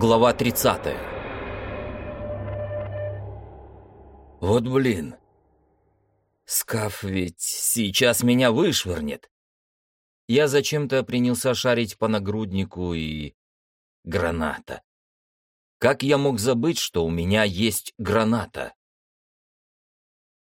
Глава 30 Вот блин. Скаф ведь сейчас меня вышвырнет. Я зачем-то принялся шарить по нагруднику и... Граната. Как я мог забыть, что у меня есть граната?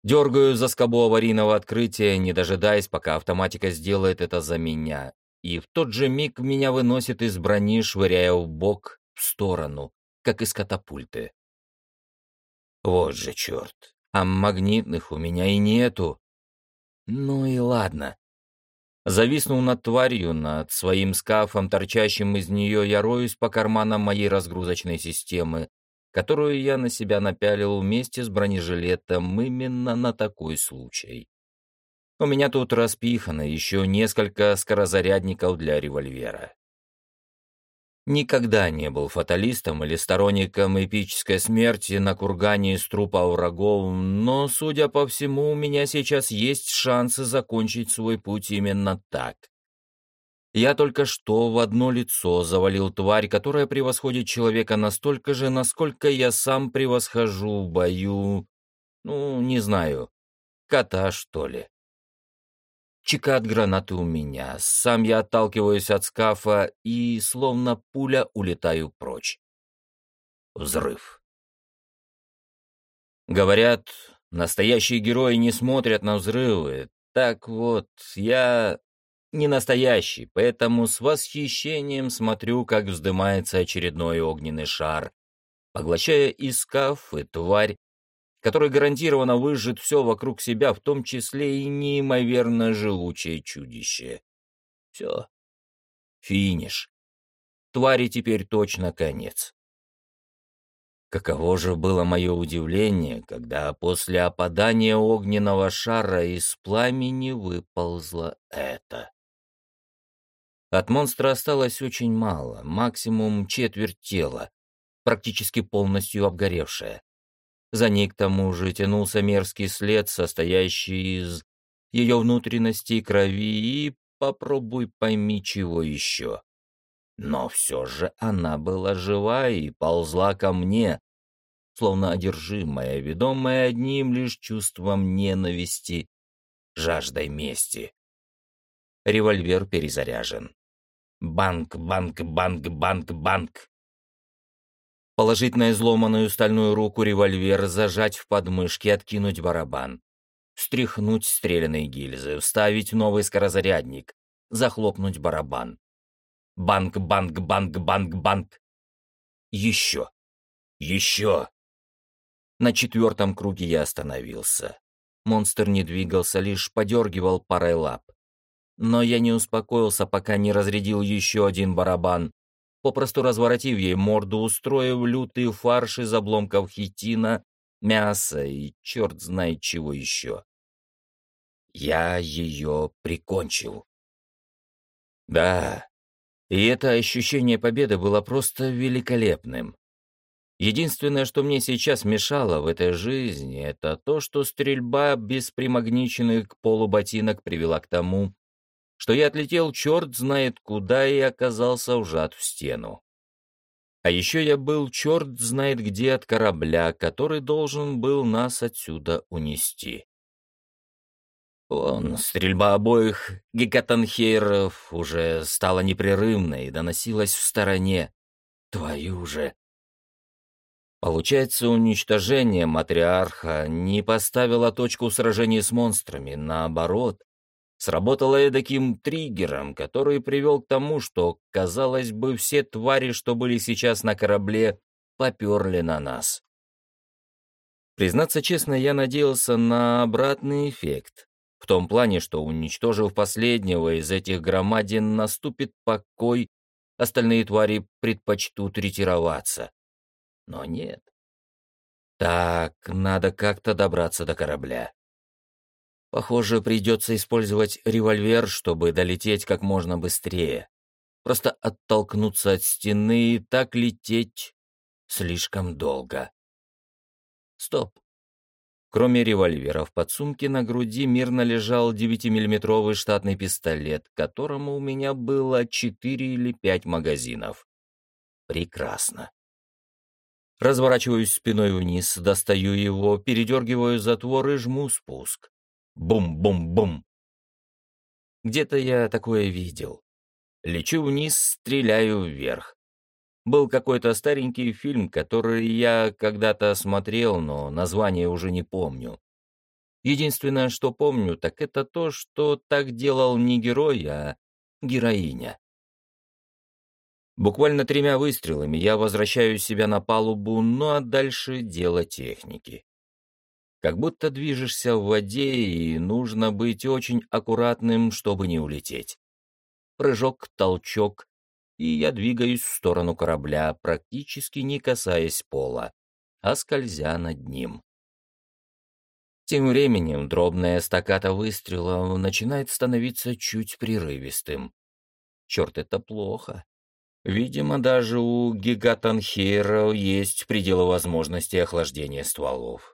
Дергаю за скобу аварийного открытия, не дожидаясь, пока автоматика сделает это за меня. И в тот же миг меня выносит из брони, швыряя в бок, в сторону, как из катапульты. Вот же черт, а магнитных у меня и нету. Ну и ладно. Зависнув над тварью, над своим скафом, торчащим из нее, я роюсь по карманам моей разгрузочной системы, которую я на себя напялил вместе с бронежилетом именно на такой случай. У меня тут распихано еще несколько скорозарядников для револьвера. Никогда не был фаталистом или сторонником эпической смерти на кургане из трупа врагов, но, судя по всему, у меня сейчас есть шансы закончить свой путь именно так. Я только что в одно лицо завалил тварь, которая превосходит человека настолько же, насколько я сам превосхожу в бою, ну, не знаю, кота, что ли. Чека от гранаты у меня. Сам я отталкиваюсь от скафа и, словно пуля, улетаю прочь. Взрыв. Говорят, настоящие герои не смотрят на взрывы. Так вот, я не настоящий, поэтому с восхищением смотрю, как вздымается очередной огненный шар, поглощая и скаф, и тварь, который гарантированно выжжет все вокруг себя, в том числе и неимоверно живучее чудище. Все. Финиш. Твари теперь точно конец. Каково же было мое удивление, когда после опадания огненного шара из пламени выползло это. От монстра осталось очень мало, максимум четверть тела, практически полностью обгоревшая. За ней, к тому же, тянулся мерзкий след, состоящий из ее внутренностей крови и попробуй пойми чего еще. Но все же она была жива и ползла ко мне, словно одержимая, ведомая одним лишь чувством ненависти, жаждой мести. Револьвер перезаряжен. Банк, банк, банк, банк, банк. Положить на изломанную стальную руку револьвер, зажать в подмышке, откинуть барабан. Встряхнуть стрелянные гильзы, вставить новый скорозарядник, захлопнуть барабан. Банк, банк, банк, банк, банк. Еще. Еще. На четвертом круге я остановился. Монстр не двигался, лишь подергивал парой лап. Но я не успокоился, пока не разрядил еще один барабан, попросту разворотив ей морду, устроив лютый фарш из обломков хитина, мяса и черт знает чего еще. Я ее прикончил. Да, и это ощущение победы было просто великолепным. Единственное, что мне сейчас мешало в этой жизни, это то, что стрельба без примагниченных к полу ботинок привела к тому, что я отлетел черт знает куда и оказался ужат в стену. А еще я был черт знает где от корабля, который должен был нас отсюда унести. Вон, стрельба обоих гекатанхейров уже стала непрерывной и доносилась в стороне. Твою же! Получается, уничтожение матриарха не поставило точку в сражении с монстрами, наоборот, сработало эдаким триггером, который привел к тому, что, казалось бы, все твари, что были сейчас на корабле, поперли на нас. Признаться честно, я надеялся на обратный эффект. В том плане, что, уничтожив последнего из этих громадин, наступит покой, остальные твари предпочтут ретироваться. Но нет. Так, надо как-то добраться до корабля. Похоже, придется использовать револьвер, чтобы долететь как можно быстрее. Просто оттолкнуться от стены и так лететь слишком долго. Стоп. Кроме револьвера в подсумке на груди мирно лежал 9-миллиметровый штатный пистолет, которому у меня было 4 или 5 магазинов. Прекрасно. Разворачиваюсь спиной вниз, достаю его, передергиваю затвор и жму спуск. Бум-бум-бум. Где-то я такое видел. Лечу вниз, стреляю вверх. Был какой-то старенький фильм, который я когда-то смотрел, но название уже не помню. Единственное, что помню, так это то, что так делал не герой, а героиня. Буквально тремя выстрелами я возвращаю себя на палубу, ну а дальше дело техники. Как будто движешься в воде, и нужно быть очень аккуратным, чтобы не улететь. Прыжок, толчок, и я двигаюсь в сторону корабля, практически не касаясь пола, а скользя над ним. Тем временем дробная стаката выстрела начинает становиться чуть прерывистым. Черт, это плохо. Видимо, даже у гигатанхейра есть пределы возможности охлаждения стволов.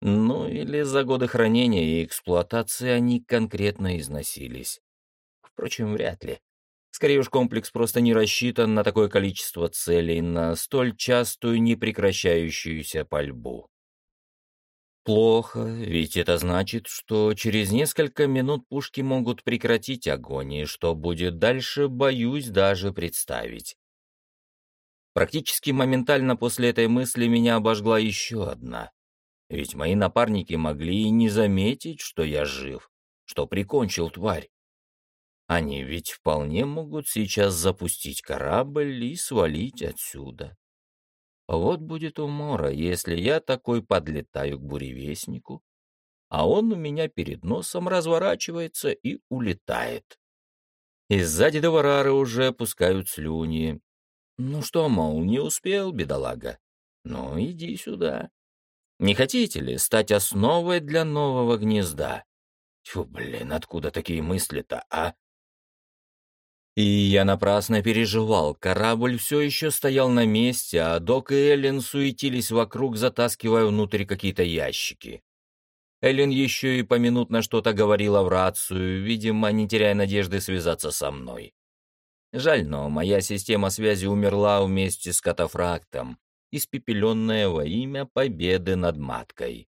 Ну или за годы хранения и эксплуатации они конкретно износились. Впрочем, вряд ли. Скорее уж комплекс просто не рассчитан на такое количество целей, на столь частую непрекращающуюся пальбу. Плохо, ведь это значит, что через несколько минут пушки могут прекратить огонь, и что будет дальше, боюсь даже представить. Практически моментально после этой мысли меня обожгла еще одна. Ведь мои напарники могли и не заметить, что я жив, что прикончил тварь. Они ведь вполне могут сейчас запустить корабль и свалить отсюда. Вот будет умора, если я такой подлетаю к буревестнику, а он у меня перед носом разворачивается и улетает. И сзади Деварары уже пускают слюни. Ну что, мол, не успел, бедолага? Ну, иди сюда. Не хотите ли стать основой для нового гнезда? Тьфу, блин, откуда такие мысли-то, а? И я напрасно переживал. Корабль все еще стоял на месте, а Док и Эллен суетились вокруг, затаскивая внутрь какие-то ящики. Эллен еще и поминутно что-то говорила в рацию, видимо, не теряя надежды связаться со мной. Жаль, но моя система связи умерла вместе с катафрактом, испепеленная во имя победы над маткой.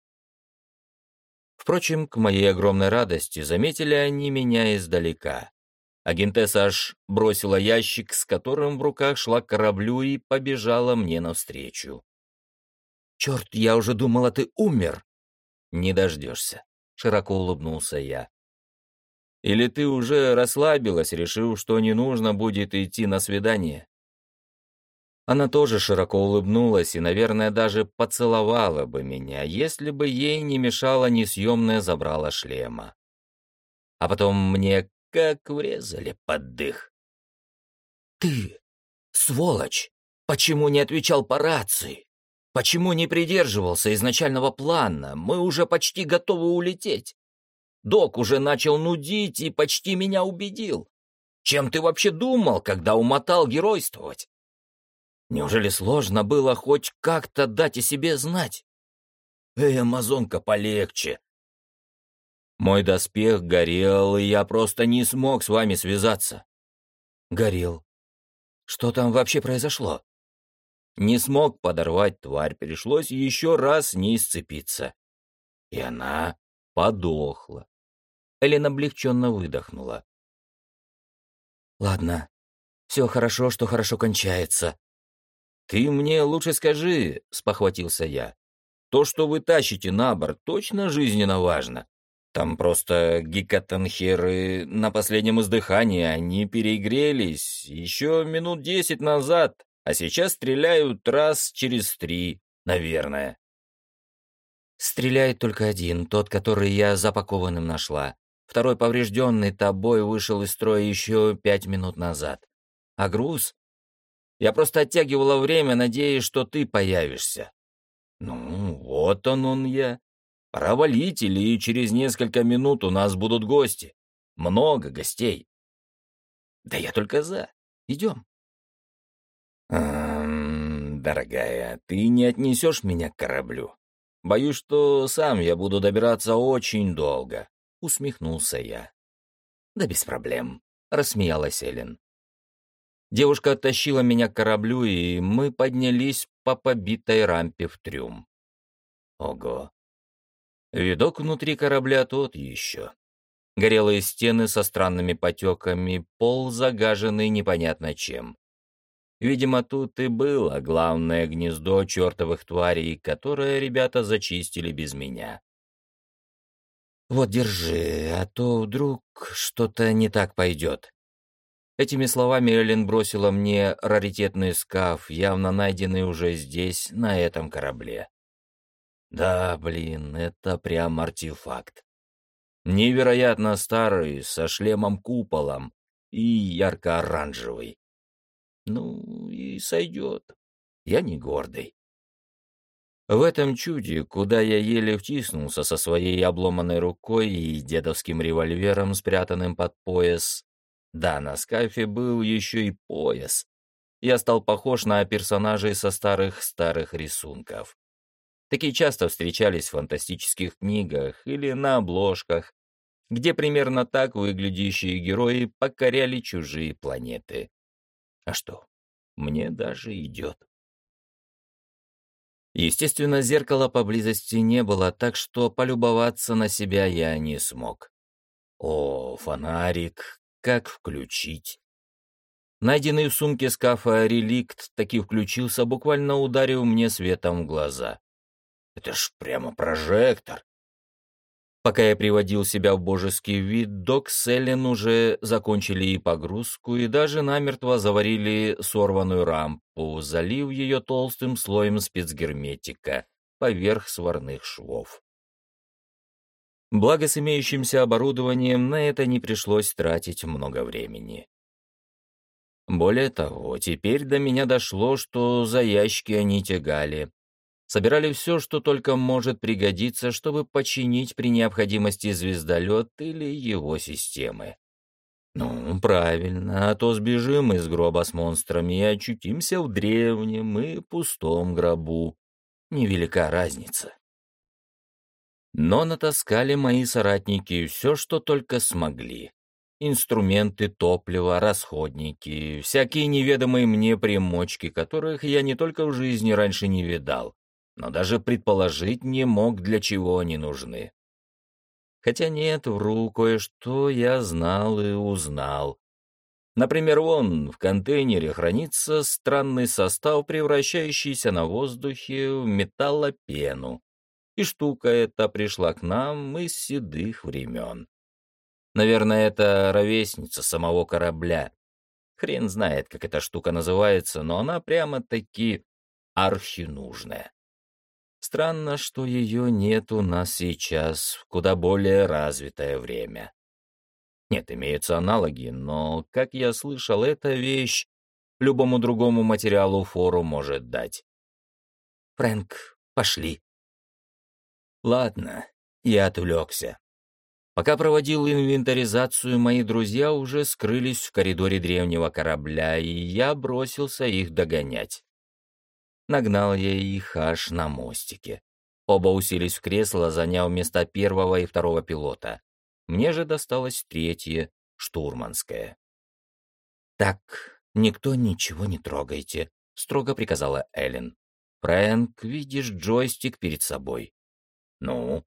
Впрочем, к моей огромной радости заметили они меня издалека. Агентесса аж бросила ящик, с которым в руках шла к кораблю и побежала мне навстречу. «Черт, я уже думала, ты умер!» «Не дождешься», — широко улыбнулся я. «Или ты уже расслабилась, решив, что не нужно будет идти на свидание?» Она тоже широко улыбнулась и, наверное, даже поцеловала бы меня, если бы ей не мешало несъемное забрало шлема. А потом мне как врезали под дых. «Ты, сволочь, почему не отвечал по рации? Почему не придерживался изначального плана? Мы уже почти готовы улететь. Док уже начал нудить и почти меня убедил. Чем ты вообще думал, когда умотал геройствовать? Неужели сложно было хоть как-то дать о себе знать? Эй, амазонка, полегче. Мой доспех горел, и я просто не смог с вами связаться. Горел. Что там вообще произошло? Не смог подорвать тварь, пришлось еще раз не сцепиться. И она подохла. Элен облегченно выдохнула. «Ладно, все хорошо, что хорошо кончается». «Ты мне лучше скажи», — спохватился я. «То, что вы тащите на борт, точно жизненно важно. Там просто гикатанхеры на последнем издыхании, они перегрелись еще минут десять назад, а сейчас стреляют раз через три, наверное. Стреляет только один, тот, который я запакованным нашла. Второй поврежденный тобой вышел из строя еще пять минут назад. А груз? Я просто оттягивала время, надеясь, что ты появишься. Ну, вот он он я. Пора валить, через несколько минут у нас будут гости. Много гостей. Да я только за. Идем. Эм, дорогая, ты не отнесешь меня к кораблю. Боюсь, что сам я буду добираться очень долго. Усмехнулся я. Да без проблем. Рассмеялась Эллен. Девушка оттащила меня к кораблю, и мы поднялись по побитой рампе в трюм. Ого. Видок внутри корабля тот еще. Горелые стены со странными потеками, пол загаженный непонятно чем. Видимо, тут и было главное гнездо чертовых тварей, которое ребята зачистили без меня. «Вот, держи, а то вдруг что-то не так пойдет». Этими словами Эллен бросила мне раритетный скаф, явно найденный уже здесь, на этом корабле. Да, блин, это прям артефакт. Невероятно старый, со шлемом-куполом и ярко-оранжевый. Ну, и сойдет. Я не гордый. В этом чуде, куда я еле втиснулся со своей обломанной рукой и дедовским револьвером, спрятанным под пояс, да, на скафе был еще и пояс. Я стал похож на персонажей со старых-старых рисунков. Такие часто встречались в фантастических книгах или на обложках, где примерно так выглядящие герои покоряли чужие планеты. А что, мне даже идет. Естественно, зеркала поблизости не было, так что полюбоваться на себя я не смог. О, фонарик, как включить? Найденный в сумке скафа реликт таки включился, буквально ударив мне светом в глаза. Это ж прямо прожектор. Пока я приводил себя в божеский вид, док с Эллен уже закончили и погрузку, и даже намертво заварили сорванную рампу, залив ее толстым слоем спецгерметика поверх сварных швов. Благо, с имеющимся оборудованием на это не пришлось тратить много времени. Более того, теперь до меня дошло, что за ящики они тягали, собирали все, что только может пригодиться, чтобы починить при необходимости звездолет или его системы. Ну, правильно, а то сбежим из гроба с монстрами и очутимся в древнем и пустом гробу. Невелика разница. Но натаскали мои соратники все, что только смогли. Инструменты, топливо, расходники, всякие неведомые мне примочки, которых я не только в жизни раньше не видал, но даже предположить не мог, для чего они нужны. Хотя нет, вру, кое-что я знал и узнал. Например, вон в контейнере хранится странный состав, превращающийся на воздухе в металлопену. И штука эта пришла к нам из седых времен. Наверное, это ровесница самого корабля. Хрен знает, как эта штука называется, но она прямо-таки архинужная. Странно, что ее нет у нас сейчас в куда более развитое время. Нет, имеются аналоги, но, как я слышал, эта вещь любому другому материалу фору может дать. Фрэнк, пошли. Ладно, я отвлекся. Пока проводил инвентаризацию, мои друзья уже скрылись в коридоре древнего корабля, и я бросился их догонять. Нагнал я их аж на мостике. Оба уселись в кресло, заняв места первого и второго пилота. Мне же досталось третье, штурманское. «Так, никто ничего не трогайте», — строго приказала Эллен. «Фрэнк, видишь джойстик перед собой». «Ну?»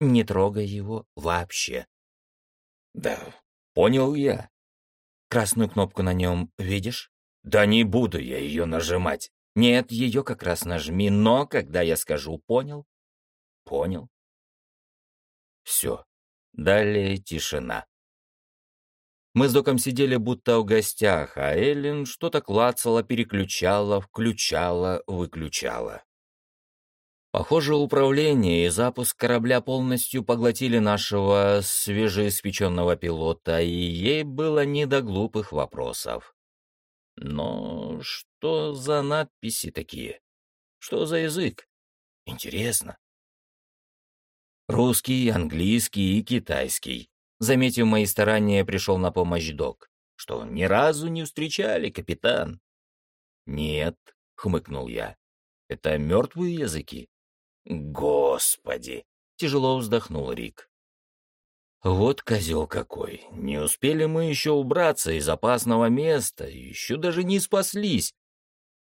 «Не трогай его вообще». «Да, понял я». «Красную кнопку на нем видишь?» «Да не буду я ее нажимать». Нет, ее как раз нажми, но когда я скажу «понял», понял. Все. Далее тишина. Мы с Доком сидели будто в гостях, а Эллен что-то клацала, переключала, включала, выключала. Похоже, управление и запуск корабля полностью поглотили нашего свежеиспеченного пилота, и ей было не до глупых вопросов. Но что за надписи такие? Что за язык? Интересно. Русский, английский и китайский. Заметив мои старания, пришел на помощь док. Что, ни разу не встречали, капитан? Нет, хмыкнул я. Это мертвые языки? Господи! Тяжело вздохнул Рик. Вот козел какой. Не успели мы еще убраться из опасного места, еще даже не спаслись.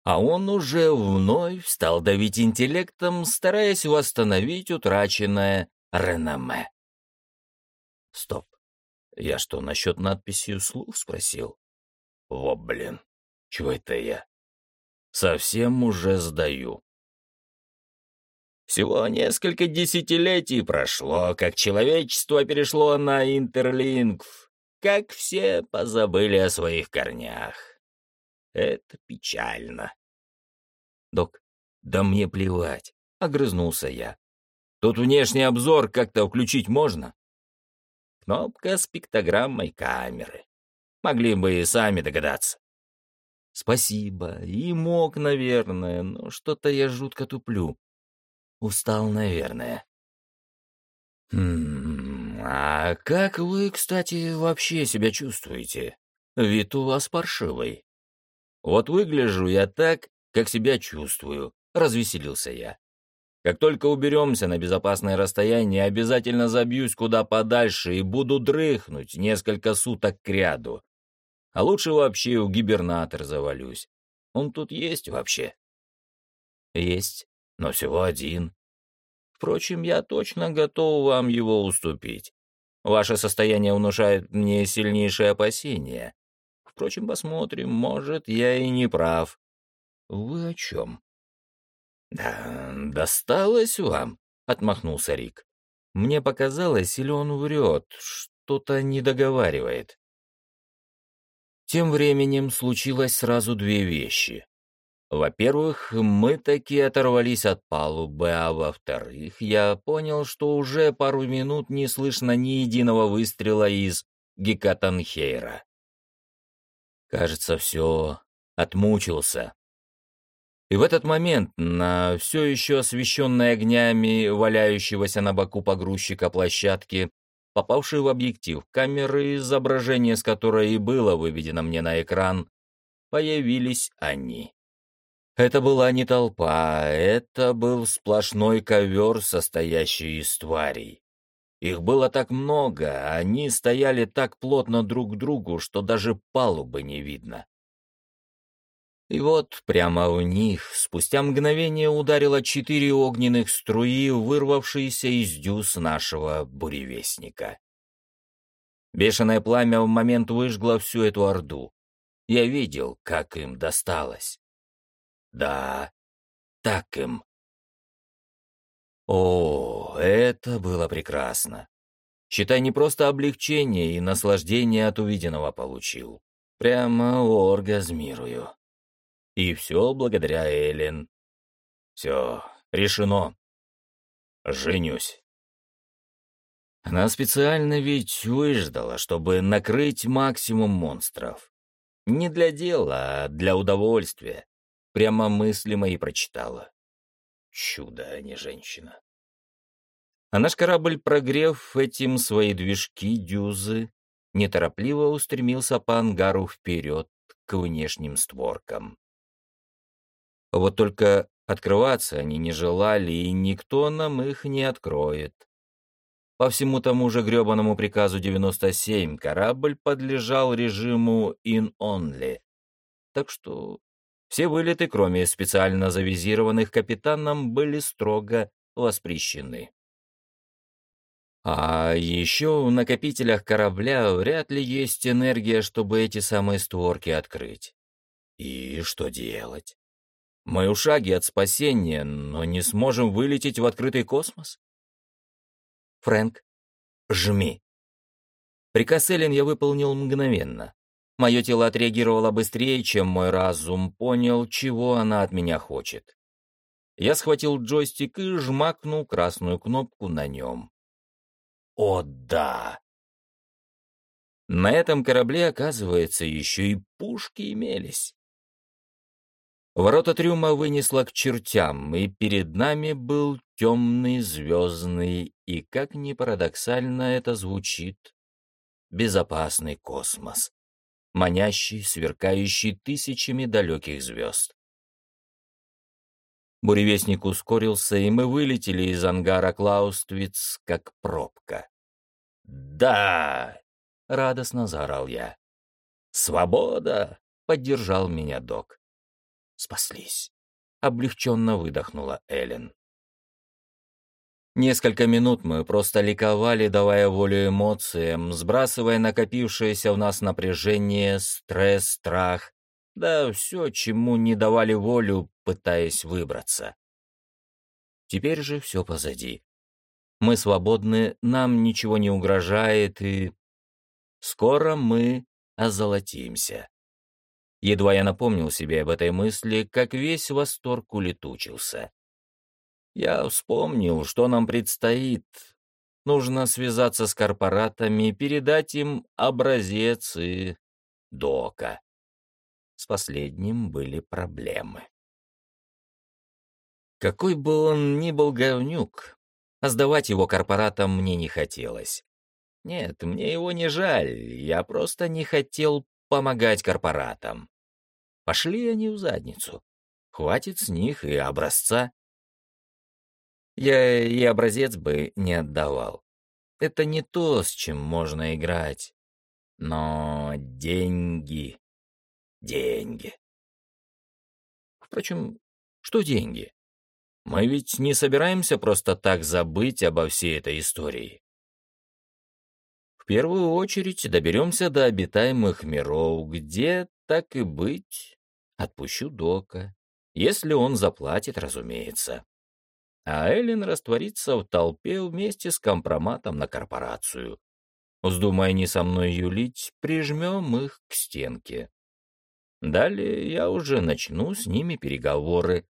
А он уже вновь стал давить интеллектом, стараясь восстановить утраченное реноме. Стоп. Я что, насчет надписи «Слух» спросил? Во, блин, чего это я? Совсем уже сдаю. Всего несколько десятилетий прошло, как человечество перешло на интерлингв, как все позабыли о своих корнях. Это печально. Док, да мне плевать, — огрызнулся я. Тут внешний обзор как-то включить можно? Кнопка с пиктограммой камеры. Могли бы и сами догадаться. Спасибо, и мог, наверное, но что-то я жутко туплю. Устал, наверное. «Хм, а как вы, кстати, вообще себя чувствуете? Вид у вас паршивый. Вот выгляжу я так, как себя чувствую», — развеселился я. «Как только уберемся на безопасное расстояние, обязательно забьюсь куда подальше и буду дрыхнуть несколько суток кряду. А лучше вообще у гибернатор завалюсь. Он тут есть вообще?» «Есть но всего один. Впрочем, я точно готов вам его уступить. Ваше состояние внушает мне сильнейшее опасение. Впрочем, посмотрим, может, я и не прав. Вы о чем? Да, досталось вам, отмахнулся Рик. Мне показалось, или он врет, что-то не договаривает. Тем временем случилось сразу две вещи. Во-первых, мы таки оторвались от палубы, а во-вторых, я понял, что уже пару минут не слышно ни единого выстрела из Гекатанхейра. Кажется, все отмучился. И в этот момент на все еще освещенной огнями валяющегося на боку погрузчика площадки, попавшей в объектив камеры, изображение с которой и было выведено мне на экран, появились они. Это была не толпа, это был сплошной ковер, состоящий из тварей. Их было так много, они стояли так плотно друг к другу, что даже палубы не видно. И вот прямо в них спустя мгновение ударило четыре огненных струи, вырвавшиеся из дюз нашего буревестника. Бешеное пламя в момент выжгло всю эту орду. Я видел, как им досталось. Да, так им. О, это было прекрасно. Считай, не просто облегчение и наслаждение от увиденного получил. Прямо оргазмирую. И все благодаря Эллен. Все, решено. Женюсь. Она специально ведь выждала, чтобы накрыть максимум монстров. Не для дела, а для удовольствия. Прямо мысли мои прочитала. Чудо, а не женщина. А наш корабль, прогрев этим свои движки дюзы, неторопливо устремился по ангару вперед к внешним створкам. Вот только открываться они не желали, и никто нам их не откроет. По всему тому же гребаному приказу 97 корабль подлежал режиму in-only, так что все вылеты, кроме специально завизированных капитаном, были строго воспрещены. А еще в накопителях корабля вряд ли есть энергия, чтобы эти самые створки открыть. И что делать? Мы в шаге от спасения, но не сможем вылететь в открытый космос? Фрэнк, жми. Приказ Эллен я выполнил мгновенно. Мое тело отреагировало быстрее, чем мой разум понял, чего она от меня хочет. Я схватил джойстик и жмакнул красную кнопку на нем. О, да! На этом корабле, оказывается, еще и пушки имелись. Ворота трюма вынесло к чертям, и перед нами был темный, звездный и, как ни парадоксально это звучит, безопасный космос манящий, сверкающий тысячами далеких звезд. Буревестник ускорился, и мы вылетели из ангара Клауствиц, как пробка. «Да!» — радостно заорал я. «Свобода!» — поддержал меня док. «Спаслись!» — облегченно выдохнула Эллен. Несколько минут мы просто ликовали, давая волю эмоциям, сбрасывая накопившееся в нас напряжение, стресс, страх, да все, чему не давали волю, пытаясь выбраться. Теперь же все позади. Мы свободны, нам ничего не угрожает, и... Скоро мы озолотимся. Едва я напомнил себе об этой мысли, как весь восторг улетучился. Я вспомнил, что нам предстоит. Нужно связаться с корпоратами, передать им образец и дока. С последним были проблемы. Какой бы он ни был говнюк, а сдавать его корпоратам мне не хотелось. Нет, мне его не жаль, я просто не хотел помогать корпоратам. Пошли они в задницу. Хватит с них и образца. Я и образец бы не отдавал. Это не то, с чем можно играть. Но деньги... Деньги. Впрочем, что деньги? Мы ведь не собираемся просто так забыть обо всей этой истории. В первую очередь доберемся до обитаемых миров, где, так и быть, отпущу Дока, если он заплатит, разумеется. А Эллен растворится в толпе вместе с компроматом на корпорацию. Вздумая не со мной юлить, прижмем их к стенке. Далее я уже начну с ними переговоры,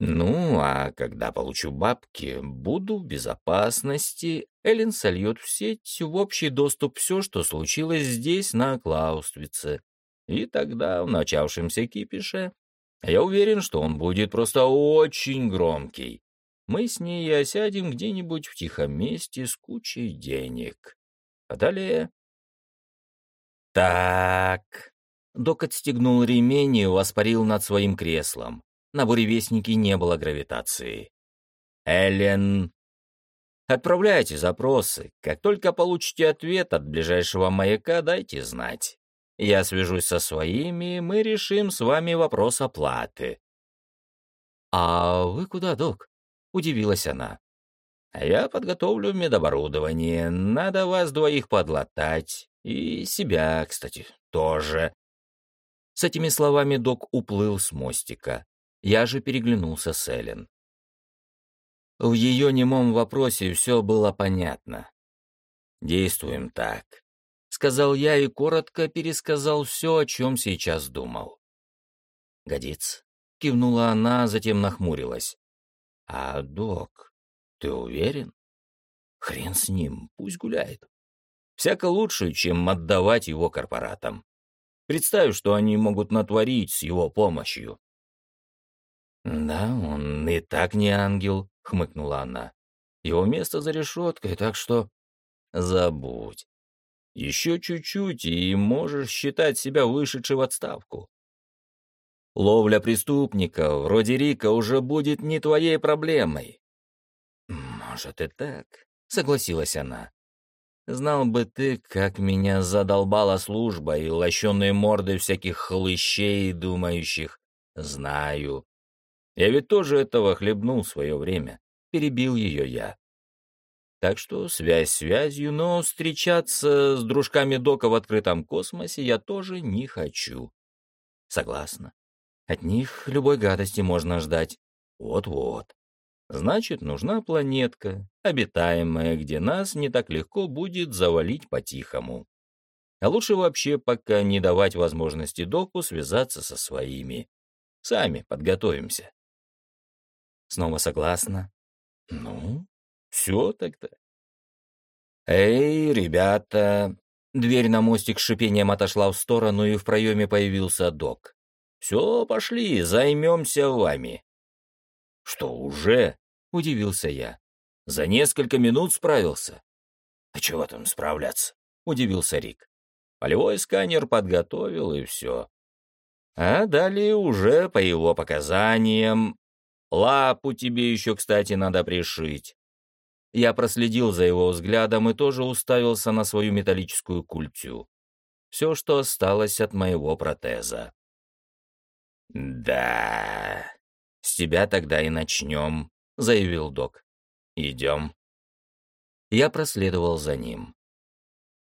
ну, а когда получу бабки, буду в безопасности. Эллен сольет в сеть в общий доступ все, что случилось здесь, на Клаустрице. И тогда, в начавшемся кипише, я уверен, что он будет просто очень громкий. Мы с ней осядем где-нибудь в тихом месте с кучей денег. А далее... Так... Док отстегнул ремень и воспарил над своим креслом. На буревестнике не было гравитации. Эллен... Отправляйте запросы. Как только получите ответ от ближайшего маяка, дайте знать. Я свяжусь со своими, и мы решим с вами вопрос оплаты. «А вы куда, док?» — удивилась она. «А я подготовлю медоборудование. Надо вас двоих подлатать. И себя, кстати, тоже». С этими словами док уплыл с мостика. Я же переглянулся с Эллен. В ее немом вопросе все было понятно. «Действуем так», — сказал я и коротко пересказал все, о чем сейчас думал. «Годится», — кивнула она, затем нахмурилась. «А, док, ты уверен? Хрен с ним, пусть гуляет. Всяко лучше, чем отдавать его корпоратам. Представь, что они могут натворить с его помощью. «Да, он и так не ангел», — хмыкнула она. «Его место за решеткой, так что...» «Забудь. Еще чуть-чуть, и можешь считать себя вышедшей в отставку. Ловля преступника, вроде Рика, уже будет не твоей проблемой». «Может и так», — согласилась она. «Знал бы ты, как меня задолбала служба и лощеные морды всяких хлыщей, думающих. Знаю. Я ведь тоже этого хлебнул в свое время. Перебил ее я. Так что связь связью, но встречаться с дружками Дока в открытом космосе я тоже не хочу. Согласна. От них любой гадости можно ждать. Вот-вот. Значит, нужна планетка, обитаемая, где нас не так легко будет завалить по-тихому. А лучше вообще пока не давать возможности Доку связаться со своими. Сами подготовимся. Снова согласна. Ну, все тогда. Эй, ребята. Дверь на мостик с шипением отошла в сторону, и в проеме появился док. Все, пошли, займемся вами. Что, уже? Удивился я. За несколько минут справился. А чего там справляться? Удивился Рик. Полевой сканер подготовил, и все. А далее уже по его показаниям Лапу тебе еще, кстати, надо пришить. Я проследил за его взглядом и тоже уставился на свою металлическую культю. Все, что осталось от моего протеза. «Да, с тебя тогда и начнем», — заявил док. «Идем». Я проследовал за ним.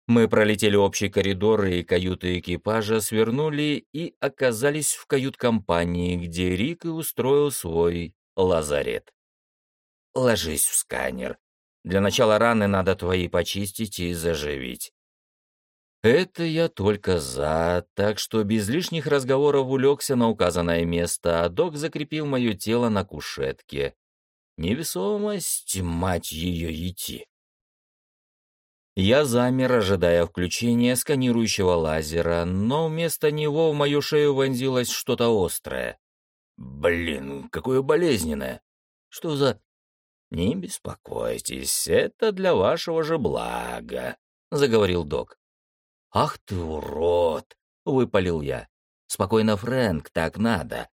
Мы пролетели общий коридор и каюты экипажа, свернули и оказались в кают-компании, где Рик и устроил свой лазарет. «Ложись в сканер. Для начала раны надо твои почистить и заживить. Это я только за, так что без лишних разговоров улегся на указанное место, а док закрепил мое тело на кушетке. Невесомость, мать ее, идти. Я замер, ожидая включения сканирующего лазера, но вместо него в мою шею вонзилось что-то острое. Блин, какое болезненное. Что за... «Не беспокойтесь, это для вашего же блага», — заговорил док. «Ах ты урод!» — выпалил я. «Спокойно, Фрэнк, так надо».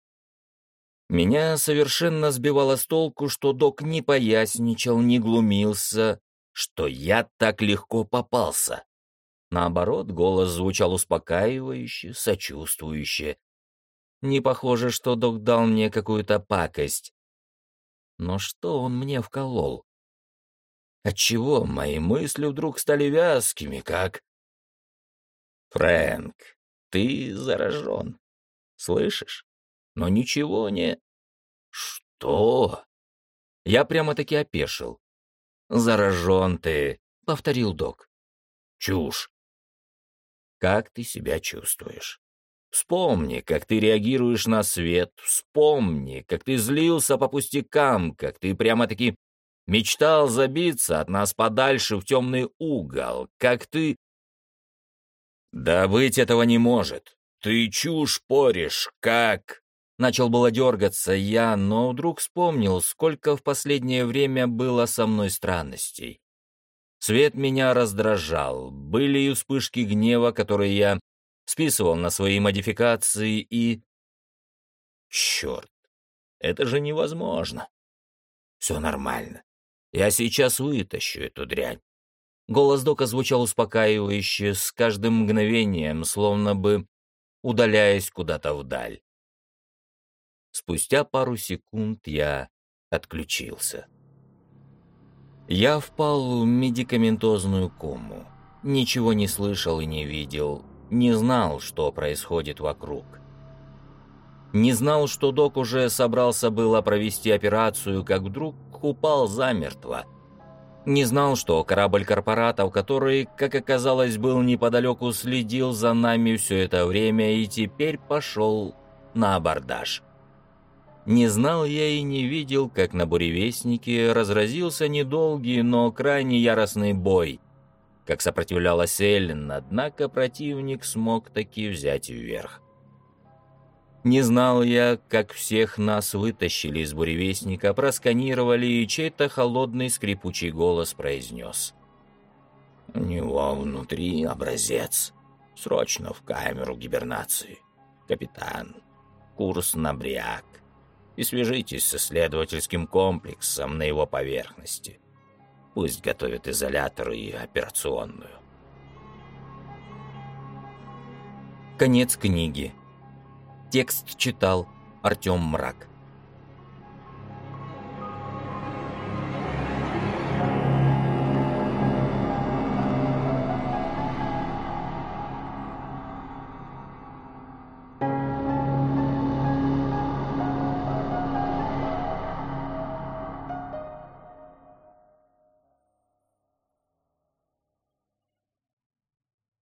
Меня совершенно сбивало с толку, что док не поясничал, не глумился, что я так легко попался. Наоборот, голос звучал успокаивающе, сочувствующе. Не похоже, что док дал мне какую-то пакость. Но что он мне вколол? Отчего мои мысли вдруг стали вязкими, как... Фрэнк, ты заражен. Слышишь? Но ничего не... Что? Я прямо-таки опешил. Заражен ты, повторил док. Чушь. Как ты себя чувствуешь? Вспомни, как ты реагируешь на свет, вспомни, как ты злился по пустякам, как ты прямо-таки мечтал забиться от нас подальше в темный угол, как ты... Да быть этого не может. Ты чушь порешь, как... Начал было дергаться я, но вдруг вспомнил, сколько в последнее время было со мной странностей. Свет меня раздражал, были и вспышки гнева, которые я списывал на свои модификации и... Черт, это же невозможно. Все нормально. Я сейчас вытащу эту дрянь. Голос Дока звучал успокаивающе, с каждым мгновением, словно бы удаляясь куда-то вдаль. Спустя пару секунд я отключился. Я впал в медикаментозную кому. Ничего не слышал и не видел, не знал, что происходит вокруг. Не знал, что док уже собрался было провести операцию, как вдруг упал замертво. Не знал, что корабль корпоратов, который, как оказалось, был неподалеку, следил за нами все это время и теперь пошел на абордаж. Не знал я и не видел, как на буревестнике разразился недолгий, но крайне яростный бой, как сопротивлялась Эллен, однако противник смог таки взять вверх. Не знал я, как всех нас вытащили из буревестника, просканировали, и чей-то холодный скрипучий голос произнес. «У него внутри образец. Срочно в камеру гибернации. Капитан, курс на бряк. И свяжитесь с исследовательским комплексом на его поверхности. Пусть готовят изолятор и операционную. Конец книги. Текст читал Артем Мрак.